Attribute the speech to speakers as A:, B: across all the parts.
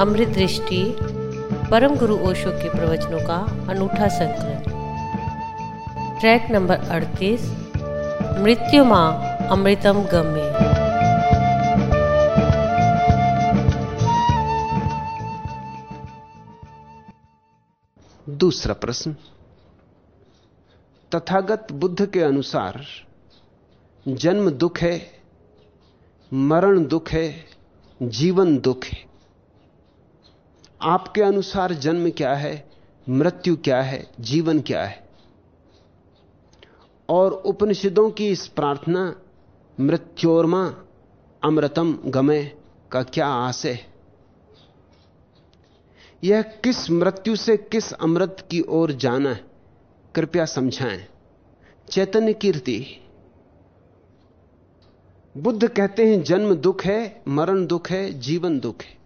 A: अमृत दृष्टि परम गुरु ओशो के प्रवचनों का अनूठा संकलन। ट्रैक नंबर 38 मृत्यु माँ अमृतम गम्य।
B: दूसरा प्रश्न, तथागत बुद्ध के अनुसार, जन्म दुख है, मरण दुख है, जीवन दुख है। आपके अनुसार जन्म क्या है, मृत्यु क्या है, जीवन क्या है? और उपनिषदों की इस प्रार्थना, मृत्योर्मा अमृतम गमे का क्या आशय है? यह किस मृत्यु से किस अमृत की ओर जाना है? कृपया समझाएँ। चैतन्य कीर्ति। बुद्ध कहते हैं, जन्म दुख है, मरण दुख है, जीवन दुख है।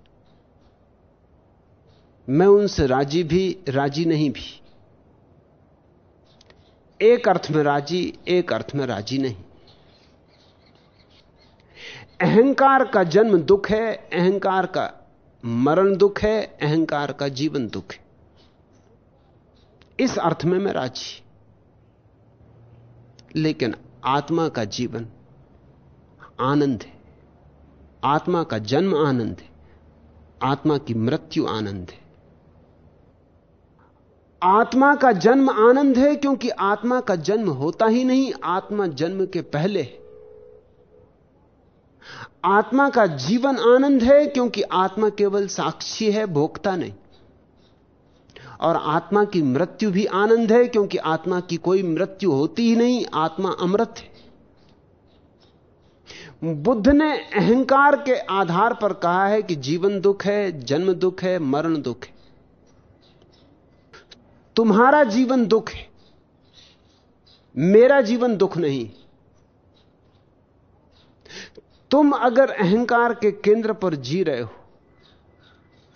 B: मैं उनसे राज़ी भी, राज़ी नहीं भी। एक अर्थ में राज़ी, एक अर्थ में राज़ी नहीं। अहंकार का जन्म दुख है, अहंकार का मरण दुख है, अहंकार का जीवन दुख है। इस अर्थ में मैं राज़ी। लेकिन आत्मा का जीवन आनंद है। आत्मा का जन्म आनंद है। आत्मा की मृत्यु आनंद है। आत्मा का जन्म आनंद है क्योंकि आत्मा का जन्म होता ही नहीं, आत्मा जन्म के पहले है। आत्मा का जीवन आनंद है क्योंकि आत्मा केवल साक्षी है, भोक्ता नहीं। और आत्मा की मृत्यु भी आनंद है क्योंकि आत्मा की कोई मृत्यु होती ही नहीं, आत्मा अमृत है। बुद्ध ने अहंकार के आधार पर कहा है कि जीवन दुख है, जन्म दुख है, मरण दुख है। तुम्हारा जीवन दुख है। मेरा जीवन दुख नहीं। तुम अगर अहंकार के केंद्र पर जी रहे हो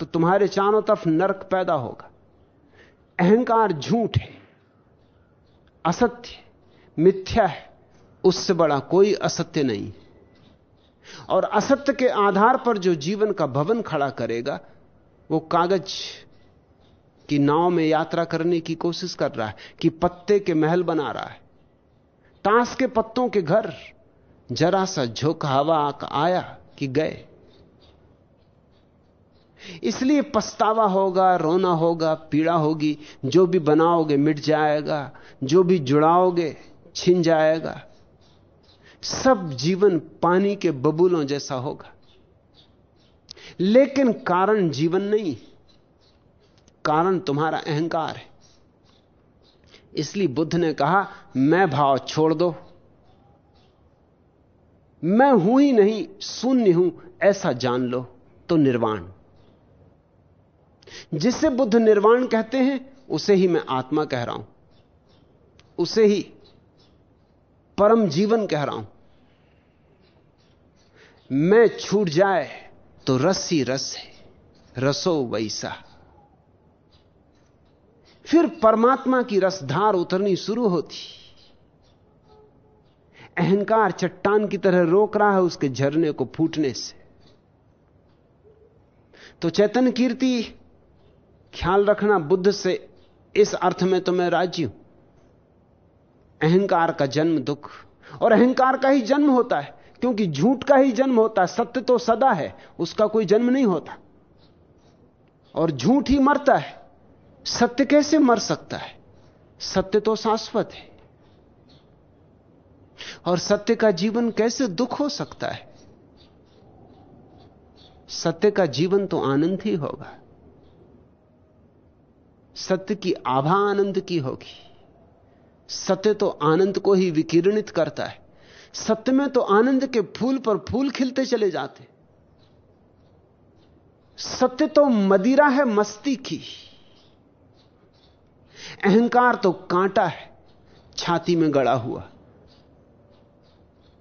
B: तो तुम्हारे चारों तरफ़ नरक पैदा होगा। अहंकार झूठ है, असत्य मिथ्या है, उससे बड़ा कोई असत्य नहीं। और असत्य के आधार पर जो जीवन का भवन खड़ा करेगा, वो कागज़ की नाव में यात्रा करने की कोशिश कर रहा है, कि पत्ते के महल बना रहा है। ताश के पत्तों के घर, जरा सा झोंक हवा आया कि गए। इसलिए पछतावा होगा, रोना होगा, पीड़ा होगी, जो भी बनाओगे मिट जाएगा, जो भी जुड़ाओगे छिन जाएगा। सब जीवन पानी के बबूलों जैसा होगा। लेकिन कारण जीवन नहीं कारण तुम्हारा अहंकार है। इसलिए बुद्ध ने कहा, मैं भाव छोड़ दो। मैं हूँ ही नहीं, शून्य हूँ, ऐसा जान लो तो निर्वाण। जिसे बुद्ध निर्वाण कहते हैं, उसे ही मैं आत्मा कह रहा हूँ। उसे ही परम जीवन कह रहा हूँ। मैं छूट जाए तो रस ही रस है, रसो वैसा। फिर परमात्मा की रसधार उतरनी शुरू होती। अहंकार चट्टान की तरह रोक रहा है उसके झरने को फूटने से। तो चैतन्य कीर्ति, ख्याल रखना बुद्ध से, इस अर्थ में तो मैं राज़ी हूँ। अहंकार का जन्म दुख। और अहंकार का ही जन्म होता है, क्योंकि झूठ का ही जन्म होता है, सत्य तो सदा है, उसका कोई जन्म नहीं होता। और झूठ ही मरता है सत्य कैसे मर सकता है? सत्य तो शाश्वत है। और सत्य का जीवन कैसे दुख हो सकता है? सत्य का जीवन तो आनंद ही होगा। सत्य की आभा आनंद की होगी। सत्य तो आनंद को ही विकिरणित करता है। सत्य में तो आनंद के फूल पर फूल खिलते चले जाते सत्य तो मदिरा है मस्ती की। अहंकार तो कांटा है, छाती में गड़ा हुआ।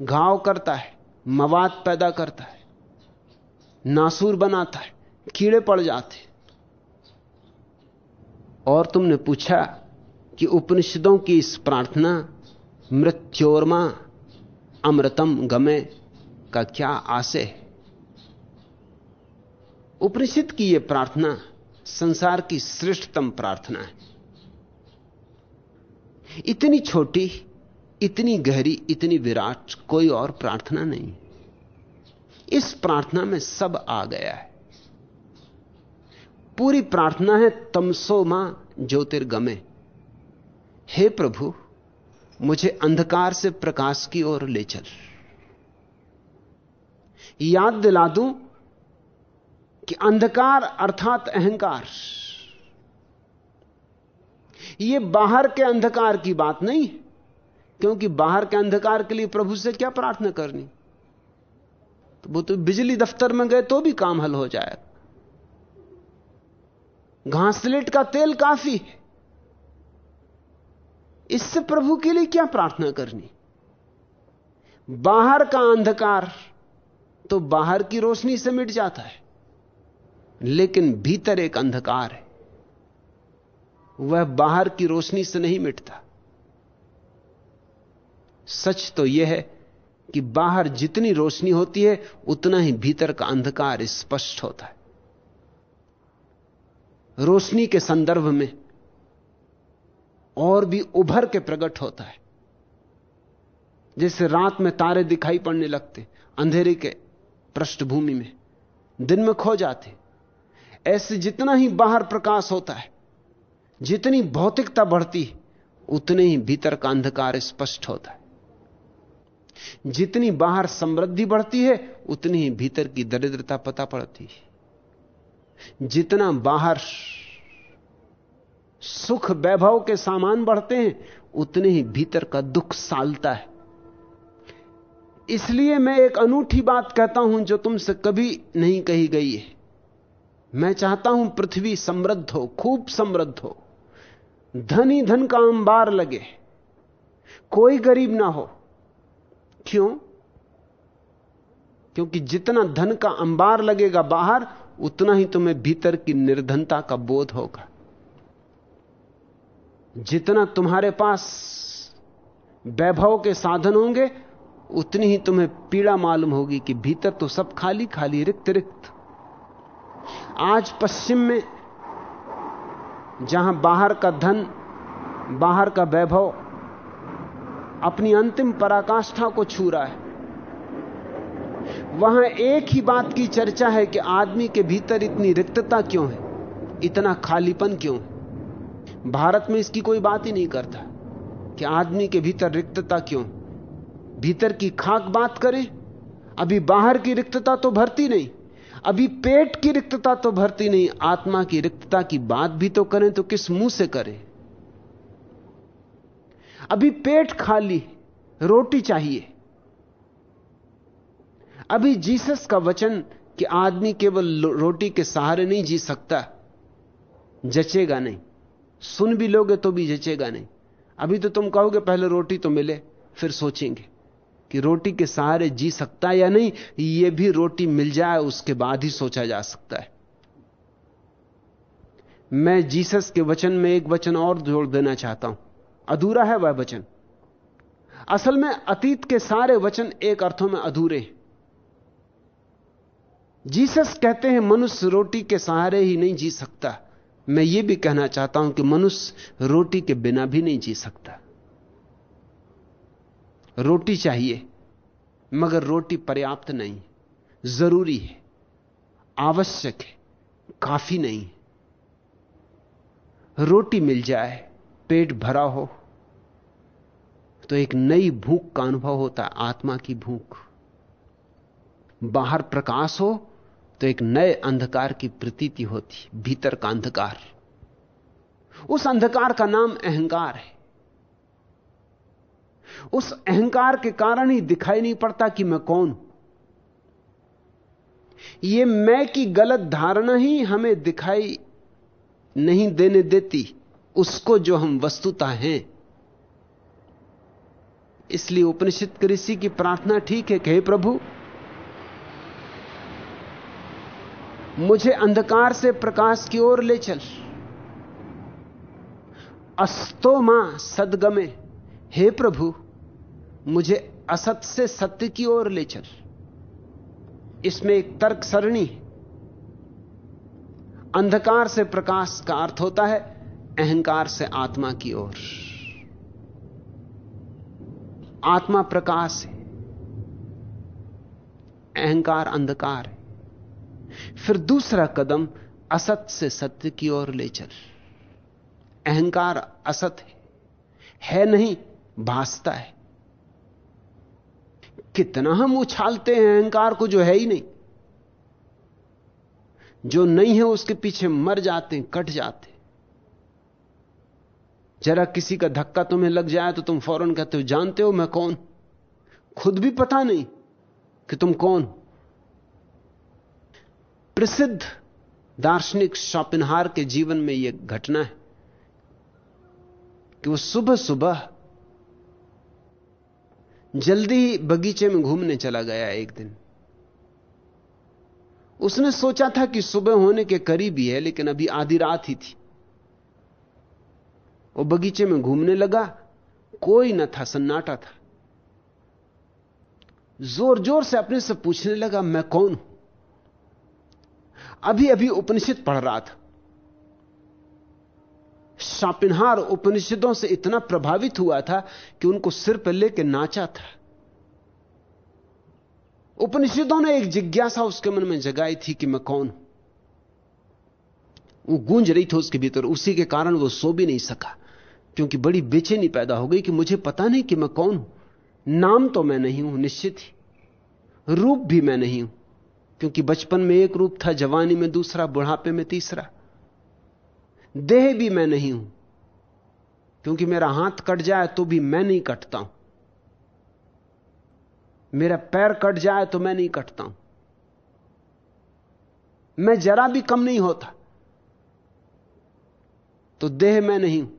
B: घाव करता है, मवाद पैदा करता है, नासूर बनाता है, कीड़े पड़ जाते। और तुमने पूछा कि उपनिषदों की इस प्रार्थना, मृत्योर्मा अमृतम गमे का क्या आशय है? उपनिषद की यह प्रार्थना संसार की श्रेष्ठतम प्रार्थना है। इतनी छोटी, इतनी गहरी, इतनी विराट कोई और प्रार्थना नहीं। इस प्रार्थना में सब आ गया है। पूरी प्रार्थना है तमसो माँ ज्योतिर्गमे। हे प्रभु, मुझे अंधकार से प्रकाश की ओर ले चल। याद दिला दूँ कि अंधकार अर्थात अहंकार यह बाहर के अंधकार की बात नहीं, क्योंकि बाहर के अंधकार के लिए प्रभु से क्या प्रार्थना करनी? तो वो तो बिजली दफ्तर में गए तो भी काम हल हो जाएगा घासलेट का तेल काफ़ी। है इससे प्रभु के लिए क्या प्रार्थना करनी? बाहर का अंधकार तो बाहर की रोशनी से मिट जाता है, लेकिन भीतर एक अंधकार है। वह बाहर की रोशनी से नहीं मिटता। सच तो यह है कि बाहर जितनी रोशनी होती है, उतना ही भीतर का अंधकार स्पष्ट होता है। रोशनी के संदर्भ में और भी उभर के प्रकट होता है। जैसे रात में तारे दिखाई पड़ने लगते, अंधेरे के पृष्ठभूमि में, दिन में खो जाते। ऐसे जितना ही बाहर प्रकाश होता है जितनी भौतिकता बढ़ती, उतने ही भीतर का अंधकार स्पष्ट होता है। जितनी बाहर समृद्धि बढ़ती है, उतनी ही भीतर की दरिद्रता पता पड़ती है। जितना बाहर सुख वैभव के सामान बढ़ते हैं, उतने ही भीतर का दुख सालता है। इसलिए मैं एक अनूठी बात कहता हूँ जो तुमसे कभी नहीं कही गई है। मैं चाहता हूँ पृथ्वी समृद्ध हो, खूब समृद्ध हो। धन ही धन का अंबार लगे। कोई गरीब ना हो। क्यों? क्योंकि जितना धन का अंबार लगेगा बाहर, उतना ही तुम्हें भीतर की निर्धनता का बोध होगा। जितना तुम्हारे पास वैभव के साधन होंगे, उतनी ही तुम्हें पीड़ा मालूम होगी कि भीतर तो सब खाली खाली रिक्त रिक्त आज पश्चिम में जहाँ बाहर का धन, बाहर का वैभव अपनी अंतिम पराकाष्ठा को छू रहा है। वहाँ एक ही बात की चर्चा है कि आदमी के भीतर इतनी रिक्तता क्यों है? इतना खालीपन क्यों है? भारत में इसकी कोई बात ही नहीं करता कि आदमी के भीतर रिक्तता क्यों भीतर की खाक बात करें, अभी बाहर की रिक्तता तो भरती नहीं। अभी पेट की रिक्तता तो भरती नहीं, आत्मा की रिक्तता की बात भी तो करें तो किस मुँह से करें? अभी पेट खाली, रोटी चाहिए। अभी जीसस का वचन कि आदमी केवल रोटी के सहारे नहीं जी सकता, जचेगा नहीं। सुन भी लोगे तो भी जचेगा नहीं। अभी तो तुम कहोगे, पहले रोटी तो मिले, फिर सोचेंगे। कि रोटी के सहारे जी सकता है या नहीं यह भी रोटी मिल जाए, उसके बाद ही सोचा जा सकता है। मैं जीसस के वचन में एक वचन और जोड़ देना चाहता हूँ। अधूरा है वह वचन। असल में अतीत के सारे वचन एक अर्थों में अधूरे हैं। जीसस कहते हैं, मनुष्य रोटी के सहारे ही नहीं जी सकता। मैं यह भी कहना चाहता हूँ कि मनुष्य रोटी के बिना भी नहीं जी सकता। रोटी चाहिए। मगर रोटी पर्याप्त नहीं। ज़रूरी है। आवश्यक है। काफ़ी नहीं। रोटी मिल जाए, पेट भरा हो तो एक नई भूख का अनुभव होता है, आत्मा की भूख। बाहर प्रकाश हो तो एक नए अंधकार की प्रतीति होती, भीतर का अंधकार। उस अंधकार का नाम अहंकार है। उस अहंकार के कारण ही दिखाई नहीं पड़ता कि मैं कौन हूँ। यह मैं की गलत धारणा ही हमें दिखाई नहीं देने देती, उसको जो हम वस्तुता हैं। इसलिए उपनिषद ऋषि की प्रार्थना ठीक है कहे प्रभु, मुझे अंधकार से प्रकाश की ओर ले चल। अस्तो माँ सदगमे, हे प्रभु मुझे असत से सत्य की ओर ले चल। इसमें एक तर्क सरणी अंधकार से प्रकाश का अर्थ होता है अहंकार से आत्मा की ओर। आत्मा प्रकाश है। अहंकार अंधकार है। फिर दूसरा कदम असत से सत्य की ओर ले चल। अहंकार असत है। है नहीं, भासता है। कितना हम उछालते हैं, अहंकार को जो है ही नहीं। जो नहीं है, उसके पीछे मर जाते हैं, कट जाते जरा किसी का धक्का तुम्हें लग जाए तो तुम फ़ौरन कहते हो, जानते हो मैं कौन? खुद भी पता नहीं कि तुम कौन। प्रसिद्ध दार्शनिक शॉपिनहार के जीवन में यह घटना है कि वो सुबह सुबह जल्दी ही बगीचे में घूमने चला गया एक दिन। उसने सोचा था कि सुबह होने के करीब ही है, लेकिन अभी आधी रात ही थी। वो बगीचे में घूमने लगा, कोई न था, सन्नाटा था। ज़ोर ज़ोर से अपने से पूछने लगा, मैं कौन हूँ? अभी अभी उपनिषद पढ़ रहा था। शापिनहार उपनिषदों से इतना प्रभावित हुआ था कि उनको सिर पर लेकर नाचा था। उपनिषदों ने एक जिज्ञासा उसके मन में जगाई थी कि मैं कौन हूँ। वो गूंज रही थी उसके भीतर, उसी के कारण वो सो भी नहीं सका, क्योंकि बड़ी बेचैनी पैदा हो गई कि मुझे पता नहीं कि मैं कौन हूँ। नाम तो मैं नहीं हूँ, निश्चित ही। रूप भी मैं नहीं हूँ, क्योंकि बचपन में एक रूप था, जवानी में दूसरा, बुढ़ापे में तीसरा। देह भी मैं नहीं हूँ। क्योंकि मेरा हाथ कट जाए तो भी मैं नहीं कटता हूँ। मेरा पैर कट जाए तो मैं नहीं कटता हूँ। मैं जरा भी कम नहीं होता। तो देह मैं नहीं हूँ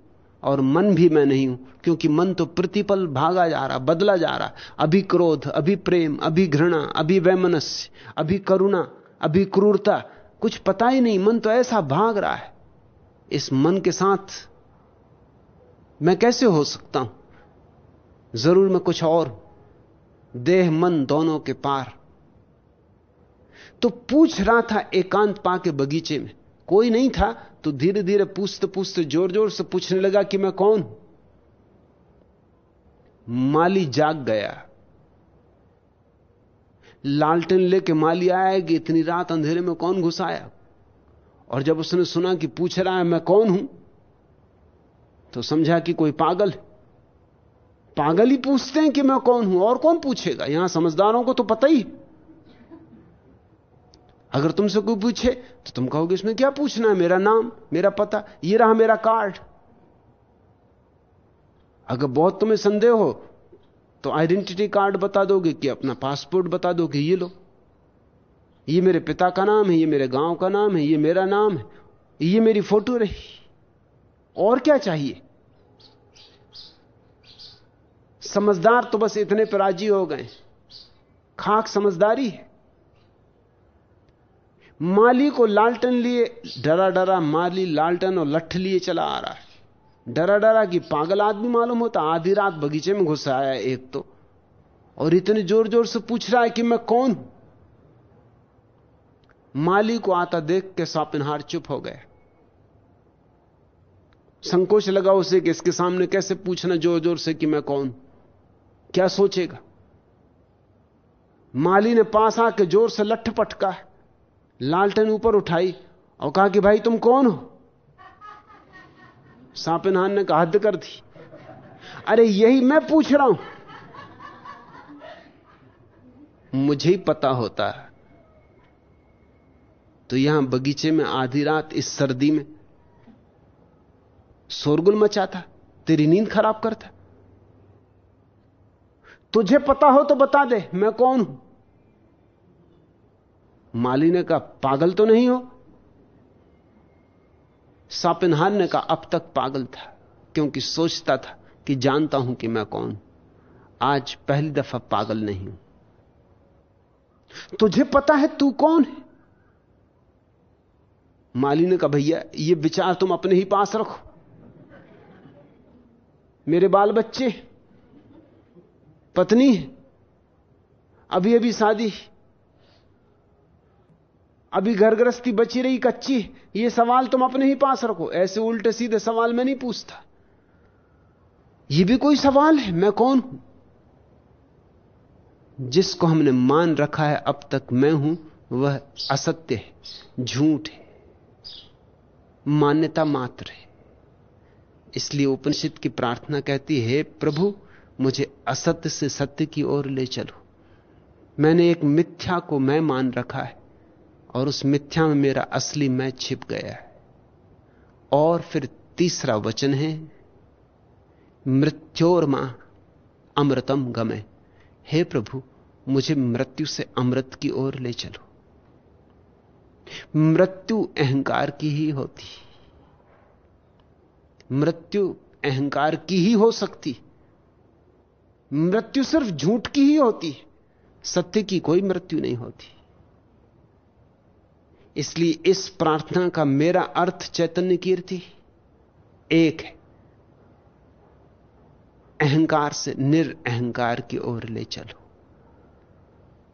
B: और मन भी मैं नहीं हूँ, क्योंकि मन तो प्रतिपल भागा जा रहा, बदला जा रहा। अभी क्रोध, अभी प्रेम, अभी घृणा, अभी वैमनस्य, अभी करुणा, अभी क्रूरता, कुछ पता ही नहीं, मन तो ऐसा भाग रहा है। इस मन के साथ मैं कैसे हो सकता हूँ? ज़रूर मैं कुछ और। देह मन दोनों के पार। तो पूछ रहा था एकांत पा के बगीचे में। कोई नहीं था तो धीरे धीरे पूछते पूछते ज़ोर ज़ोर से पूछने लगा कि मैं कौन? हूँ माली जाग गया। लालटेन लेके माली आया कि इतनी रात अंधेरे में कौन घुसाया और जब उसने सुना कि पूछ रहा है, मैं कौन हूँ? तो समझा कि कोई पागल पागल ही पूछते हैं कि मैं कौन हूँ, और कौन पूछेगा? यहाँ समझदारों को तो पता ही अगर तुमसे कोई पूछे तो तुम कहोगे, इसमें क्या पूछना है? मेरा नाम, मेरा पता, ये रहा मेरा कार्ड। अगर बहुत तुम्हें संदेह हो तो आइडेंटिटी कार्ड बता दोगे कि अपना पासपोर्ट बता दोगे ये लो। ये मेरे पिता का नाम है, ये मेरे गाँव का नाम है, ये मेरा नाम है, ये मेरी फ़ोटो रही। और क्या चाहिए? समझदार तो बस इतने पर राज़ी हो गए। खाक समझदारी है। माली को लालटन लिए डरा डरा माली लालटन और लठ लिए चला आ रहा है। डरा डरा कि पागल आदमी मालूम होता, आधी रात बगीचे में घुस आया एक तो। और इतने ज़ोर ज़ोर से पूछ रहा है कि मैं कौन? हूँ माली को आता देख के सापिनहार चुप हो गया संकोच लगा उसे कि इसके सामने कैसे पूछना ज़ोर ज़ोर से कि मैं कौन? क्या सोचेगा? माली ने पास आके ज़ोर से लठ पटका, लालटेन ऊपर उठाई और कहा कि भाई तुम कौन हो? सापिनहान ने कहा, हद कर दी। अरे यही मैं पूछ रहा हूँ। मुझे ही पता होता है। तो यहाँ बगीचे में आधी रात इस सर्दी में शोरगुल मचाता, तेरी नींद खराब करता। तुझे पता हो तो बता दे, मैं कौन हूँ? माली ने कहा, पागल तो नहीं हो? सापिनहार ने कहा, अब तक पागल था, क्योंकि सोचता था कि जानता हूँ कि मैं कौन आज पहली दफ़ा पागल नहीं हूँ। तुझे पता है तू कौन है? माली ने कहा, भैया, ये विचार तुम अपने ही पास रखो। मेरे बाल बच्चे पत्नी अभी अभी शादी अभी घर गृहस्थी बची रही, कच्ची ये सवाल तुम अपने ही पास रखो। ऐसे उल्टे सीधे सवाल मैं नहीं पूछता। ये भी कोई सवाल है, मैं कौन हूँ? जिसको हमने मान रखा है, अब तक मैं हूँ, वह असत्य है, झूठ है। मान्यता मात्र है। इसलिए उपनिषद की प्रार्थना कहती है, प्रभु, मुझे असत्य से सत्य की ओर ले चलो। मैंने एक मिथ्या को मैं मान रखा है और उस मिथ्या में मेरा असली मैं छिप गया है। और फिर तीसरा वचन है, मृत्योर माँ, अमृतम गमे। हे प्रभु, मुझे मृत्यु से अमृत की ओर ले चलो। मृत्यु अहंकार की ही होती। मृत्यु अहंकार की ही हो सकती। मृत्यु सिर्फ़ झूठ की ही होती। सत्य की कोई मृत्यु नहीं होती। इसलिए इस प्रार्थना का मेरा अर्थ चैतन्य कीर्ति एक है। अहंकार से निरअहकार की ओर ले चलो।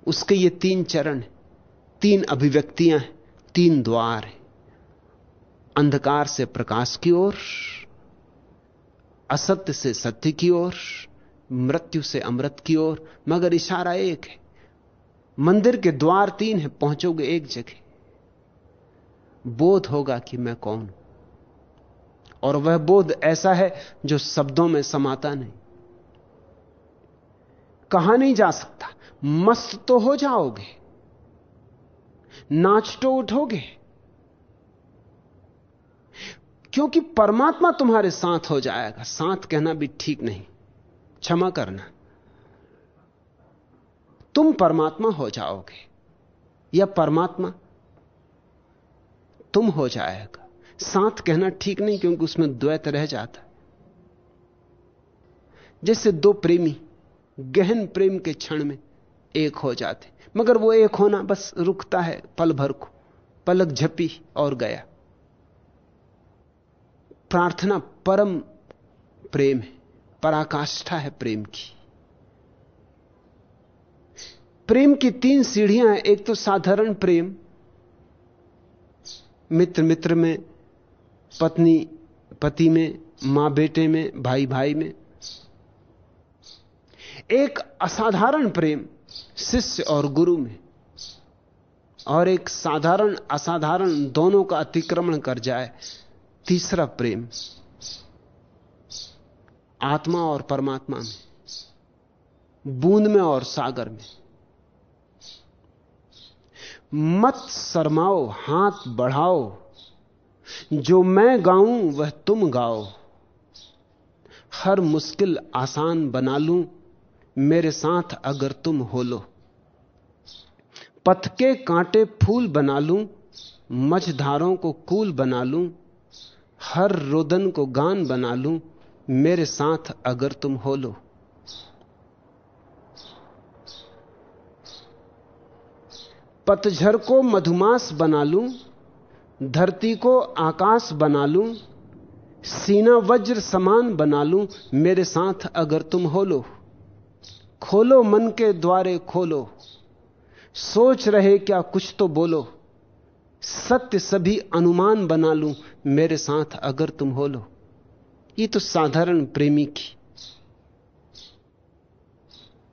B: उसके ये तीन चरण, तीन अभिव्यक्तियाँ हैं। तीन द्वार हैं। अंधकार से प्रकाश की ओर, असत्य से सत्य की ओर, मृत्यु से अमृत की ओर, मगर इशारा एक है। मंदिर के द्वार तीन है, पहुंचोगे एक जगह। बोध होगा कि मैं कौन हूँ। और वह बोध ऐसा है जो शब्दों में समाता नहीं। कहा नहीं जा सकता। मस्त तो हो जाओगे। नाच तो उठोगे। क्योंकि परमात्मा तुम्हारे साथ हो जाएगा। साथ कहना भी ठीक नहीं। क्षमा करना। तुम परमात्मा हो जाओगे। या परमात्मा तुम हो जाएगा। साथ कहना ठीक नहीं क्योंकि उसमें द्वैत रह जाता। जैसे दो प्रेमी, गहन प्रेम के क्षण में एक हो जाते। मगर वो एक होना बस रुकता है, पल भर को। पलक झपी और गया। प्रार्थना परम प्रेम है, पराकाष्ठा है प्रेम की। प्रेम की तीन सीढ़ियाँ हैं, एक तो साधारण प्रेम मित्र मित्र में, पत्नी, पति में माँ बेटे में भाई भाई में। एक असाधारण प्रेम शिष्य और गुरु में और एक साधारण, असाधारण दोनों का अतिक्रमण कर जाए, तीसरा प्रेम आत्मा और परमात्मा में, बूंद में और सागर में। मत शर्माओ, हाथ बढ़ाओ, जो मैं गाऊं वह तुम गाओ। हर मुश्किल आसान बना लूँ मेरे साथ अगर तुम हो लो। पथ के कांटे फूल बना लूँ, मझधारों को कूल बना लूँ, हर रोदन को गान बना लूँ, मेरे साथ अगर तुम हो लो। पतझर को मधुमास बना लूँ, धरती को आकाश बना लूँ, सीना वज्र समान बना लूँ, मेरे साथ अगर तुम हो लो। खोलो, मन के द्वारे खोलो। सोच रहे क्या, कुछ तो बोलो। सत्य सभी अनुमान बना लूँ, मेरे साथ अगर तुम हो लो। ये तो साधारण प्रेमी की,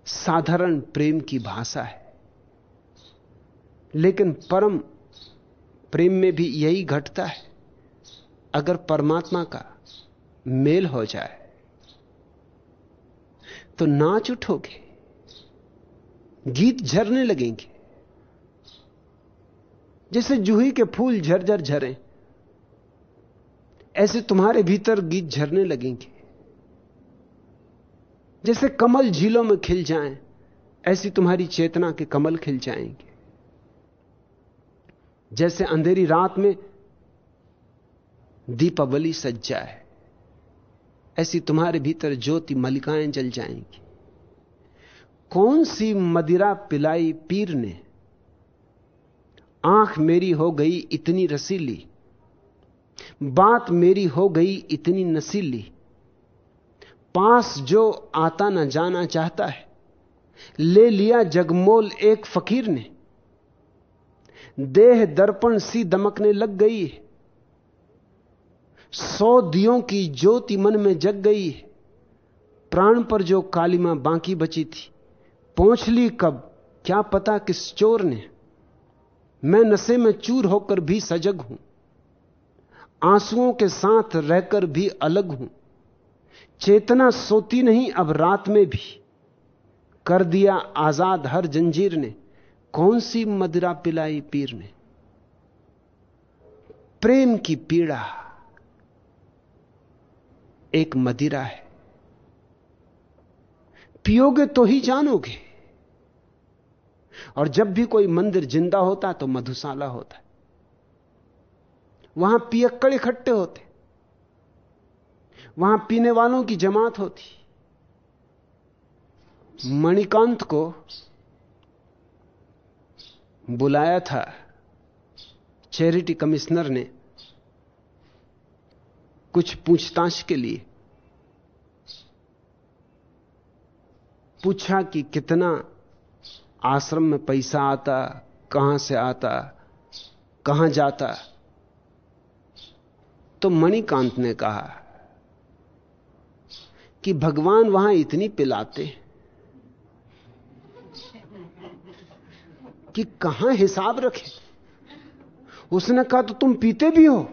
B: साधारण प्रेम की भाषा है। लेकिन परम प्रेम में भी यही घटता है। अगर परमात्मा का मेल हो जाए तो नाच उठोगे, गीत झरने लगेंगे। जैसे जूही के फूल झरझर झरे, ऐसे तुम्हारे भीतर गीत झरने लगेंगे। जैसे कमल झीलों में खिल जाएँ, ऐसी तुम्हारी चेतना के कमल खिल जाएँगे। जैसे अंधेरी रात में दीपावली सज जाए। ऐसी तुम्हारे भीतर ज्योति मलिकाएँ जल जाएँगी। कौन सी मदिरा पिलाई पीर ने? आँख मेरी हो गई इतनी रसीली, बात मेरी हो गई इतनी नसीली, पास जो आता न जाना चाहता है, ले लिया जगमोल एक फकीर ने, देह दर्पण सी दमकने लग गई है। सौ दियों की ज्योति मन में जग गई। है प्राण पर जो कालिमा बाकी बची थी, पहुँच ली कब? क्या पता किस चोर ने? मैं नशे में चूर होकर भी सजग हूँ। आंसुओं के साथ रहकर भी अलग हूँ। चेतना सोती नहीं अब रात में भी। कर दिया आज़ाद हर जंजीर ने, कौन सी मदिरा पिलाई पीर ने? प्रेम की पीड़ा। एक मदिरा है। पियोगे तो ही जानोगे। और जब भी कोई मंदिर ज़िंदा होता तो मधुशाला होता। है वहाँ पियक्कड़ इकट्ठे होते। वहाँ पीने वालों की जमात होती। मणिकांत को बुलाया था, चैरिटी कमिश्नर ने। कुछ पूछताछ के लिए। पूछा कि कितना आश्रम में पैसा आता, कहाँ से आता, कहाँ जाता। तो मणिकांत ने कहा कि भगवान वहाँ इतनी पिलाते कि कहाँ हिसाब रखे। उसने कहा तो तुम पीते भी हो?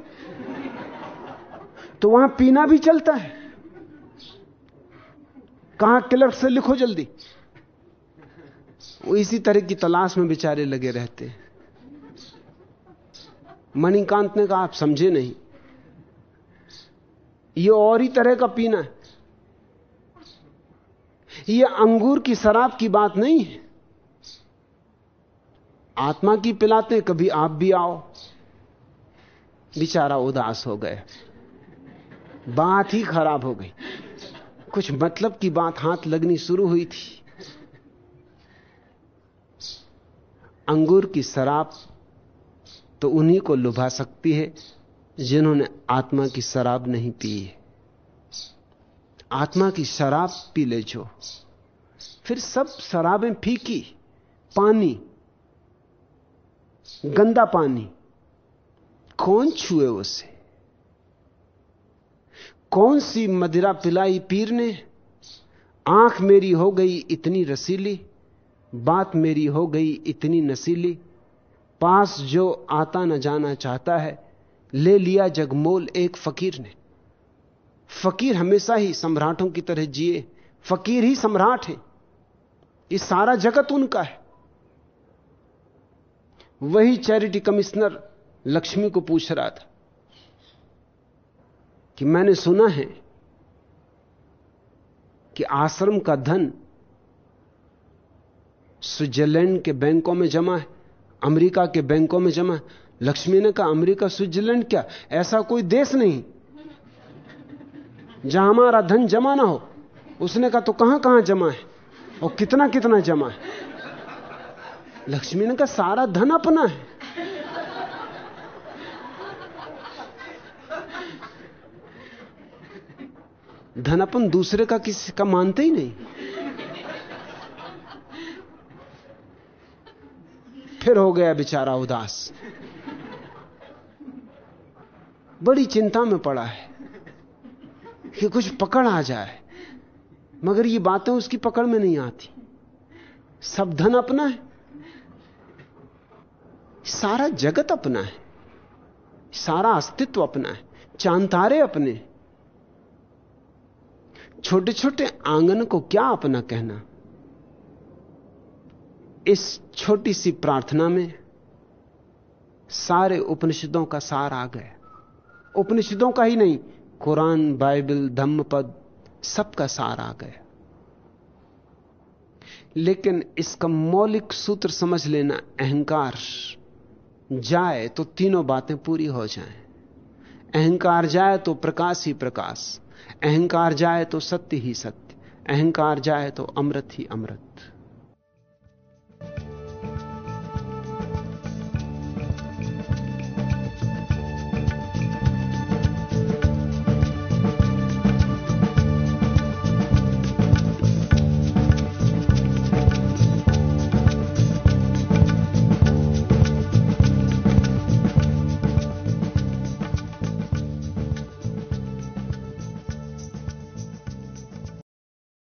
B: तो वहाँ पीना भी चलता है। कहाँ क्लर्क से लिखो जल्दी। वो इसी तरह की तलाश में बेचारे लगे रहते हैं। मणिकांत ने कहा, आप समझे नहीं। ये और ही तरह का पीना है। ये अंगूर की शराब की बात नहीं है। आत्मा की पिलाते कभी आप भी आओ। बेचारा उदास हो गए बात ही खराब हो गई। कुछ मतलब की बात हाथ लगनी शुरू हुई थी। अंगूर की शराब तो उन्हीं को लुभा सकती है जिन्होंने आत्मा की शराब नहीं पी है। आत्मा की शराब पी ले जो। फिर सब शराबें फीकी, पानी, गंदा पानी। कौन छुए उसे? कौन सी मदिरा पिलाई पीर ने आँख मेरी हो गई इतनी रसीली, बात मेरी हो गई इतनी नसीली। पास जो आता न जाना चाहता है, ले लिया जगमोल एक फकीर ने। फकीर हमेशा ही सम्राटों की तरह जिए, फकीर ही सम्राट है। ये सारा जगत उनका है। वही चैरिटी कमिश्नर लक्ष्मी को पूछ रहा था। कि मैंने सुना है कि आश्रम का धन स्विट्जरलैंड के बैंकों में जमा है, अमेरिका के बैंकों में जमा है। लक्ष्मी ने कहा, अमेरिका, स्विट्जरलैंड क्या? ऐसा कोई देश नहीं जहाँ हमारा धन जमा ना हो। उसने कहा तो कहाँ कहाँ जमा है? और कितना कितना जमा है? लक्ष्मी ने कहा, सारा धन अपना है। धन अपन दूसरे का किसी का मानते ही नहीं। फिर हो गया बेचारा उदास। बड़ी चिंता में पड़ा है कि कुछ पकड़ आ जाए, मगर ये बातें उसकी पकड़ में नहीं आती। सब धन अपना है, सारा जगत अपना है, सारा अस्तित्व अपना है चांतारे अपने छोटे छोटे आँगन को क्या अपना कहना? इस छोटी सी प्रार्थना में सारे उपनिषदों का सार आ गया। उपनिषदों का ही नहीं, कुरान, बाइबल, धम्मपद, सबका सार आ गया। लेकिन इसका मौलिक सूत्र समझ लेना अहंकार। जाए तो तीनों बातें पूरी हो जाएँ। अहंकार जाए तो प्रकाश ही प्रकाश। अहंकार जाए तो सत्य ही सत्य अहंकार जाए तो अमृत ही अमृत।